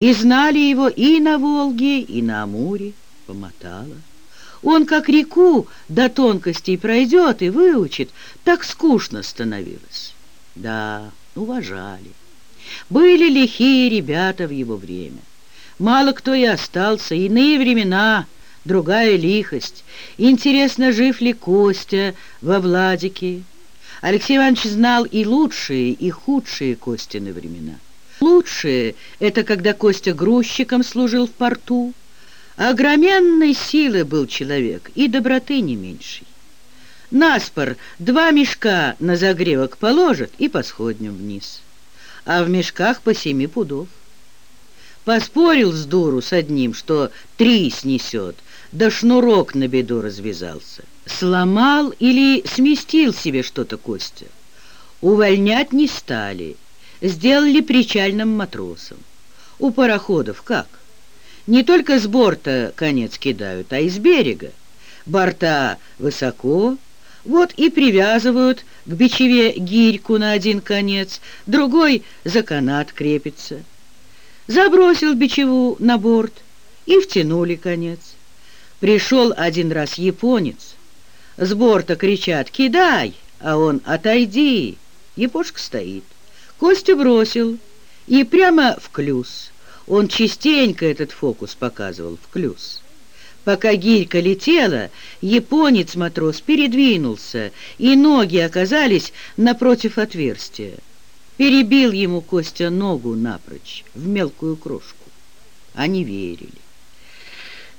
И знали его и на Волге, и на Амуре, помотало. Он как реку до тонкостей пройдет и выучит, так скучно становилось. Да, уважали. Были лихие ребята в его время. Мало кто и остался, иные времена, другая лихость. Интересно, жив ли Костя во Владике? Алексей Иванович знал и лучшие, и худшие Костины времена. Лучшее — это когда Костя грузчиком служил в порту. Огроменной силы был человек и доброты не меньшей. Наспор два мешка на загревок положит и по сходням вниз, а в мешках по семи пудов. Поспорил с дуру с одним, что три снесет, да шнурок на беду развязался. Сломал или сместил себе что-то Костя. Увольнять не стали — сделали причальным матросом. У пароходов как? Не только с борта конец кидают, а из берега. Борта высоко, вот и привязывают к бичеве гирьку на один конец, другой за канат крепится. Забросил бичеву на борт и втянули конец. Пришел один раз японец. С борта кричат «Кидай!», а он «Отойди!». Япошка стоит. Костя бросил и прямо в клюз. Он частенько этот фокус показывал в клюз. Пока гирька летела, японец-матрос передвинулся, и ноги оказались напротив отверстия. Перебил ему Костя ногу напрочь, в мелкую крошку. Они верили.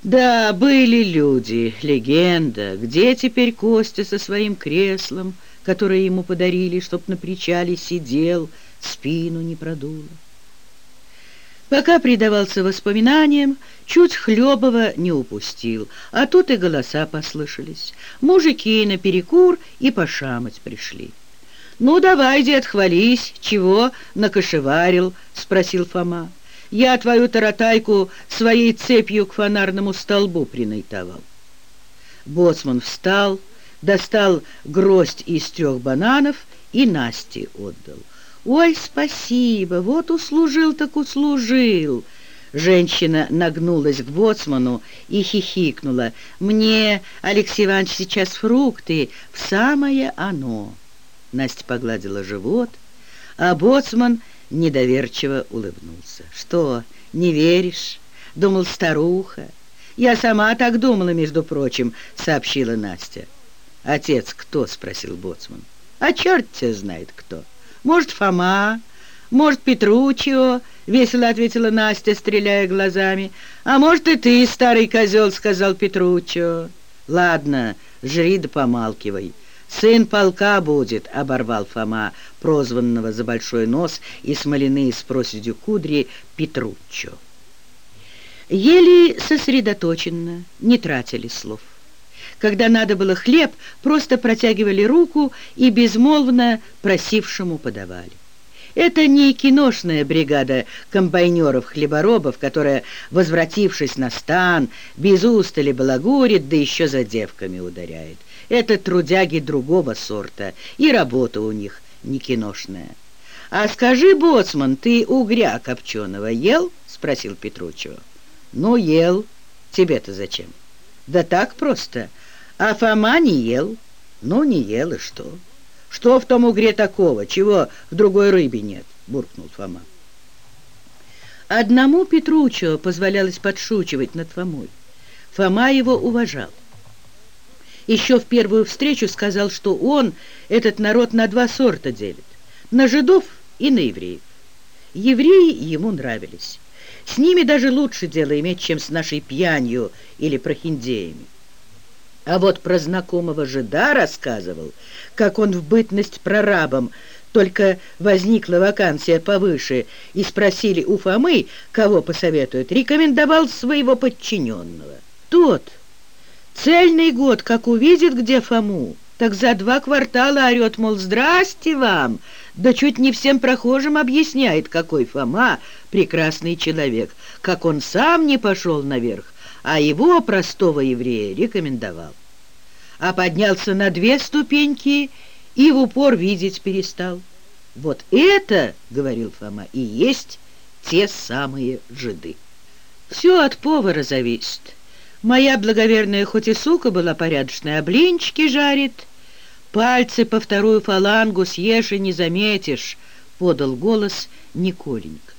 Да, были люди, легенда. Где теперь Костя со своим креслом, которое ему подарили, чтоб на причале сидел, спину не продуло. Пока предавался воспоминаниям, чуть Хлебова не упустил, а тут и голоса послышались. Мужики наперекур и пошамать пришли. «Ну, давай, дед, хвались, чего накошеварил?» — спросил Фома. «Я твою таратайку своей цепью к фонарному столбу принайтовал». Боцман встал, достал гроздь из трех бананов и Насте отдал. «Ой, спасибо! Вот услужил так услужил!» Женщина нагнулась к боцману и хихикнула. «Мне, Алексей Иванович, сейчас фрукты, в самое оно!» Настя погладила живот, а боцман недоверчиво улыбнулся. «Что, не веришь?» — думал старуха. «Я сама так думала, между прочим», — сообщила Настя. «Отец кто?» — спросил боцман. «А черт тебя знает кто!» Может, Фома, может, Петручио, — весело ответила Настя, стреляя глазами. А может, и ты, старый козел, — сказал Петручио. Ладно, жри да помалкивай. «Сын полка будет», — оборвал Фома, прозванного за большой нос и смоляные с проседью кудри Петруччо. Ели сосредоточенно, не тратили слов. Когда надо было хлеб, просто протягивали руку и безмолвно просившему подавали. Это не киношная бригада комбайнеров-хлеборобов, которая, возвратившись на стан, без устали балагурит, да еще за девками ударяет. Это трудяги другого сорта, и работа у них не киношная. «А скажи, боцман, ты угря копченого ел?» — спросил Петручева. «Ну, ел. Тебе-то зачем?» «Да так просто. А Фома не ел. Ну, не ел, и что? Что в том угре такого? Чего в другой рыбе нет? Буркнул Фома. Одному Петручо позволялось подшучивать над Фомой. Фома его уважал. Еще в первую встречу сказал, что он этот народ на два сорта делит. На жидов и на евреев. Евреи ему нравились. С ними даже лучше дело иметь, чем с нашей пьянью или прохиндеями. А вот про знакомого жида рассказывал, как он в бытность прорабом, только возникла вакансия повыше, и спросили у Фомы, кого посоветуют, рекомендовал своего подчиненного. Тот цельный год, как увидит где Фому, так за два квартала орет, мол, «Здрасте вам!» Да чуть не всем прохожим объясняет, какой Фома прекрасный человек, как он сам не пошел наверх, а его, простого еврея, рекомендовал. А поднялся на две ступеньки и в упор видеть перестал. «Вот это, — говорил Фома, — и есть те самые жиды. Все от повара зависит. Моя благоверная хоть и сука была порядочная, а блинчики жарит. Пальцы по вторую фалангу съешь и не заметишь, подал голос Николенька.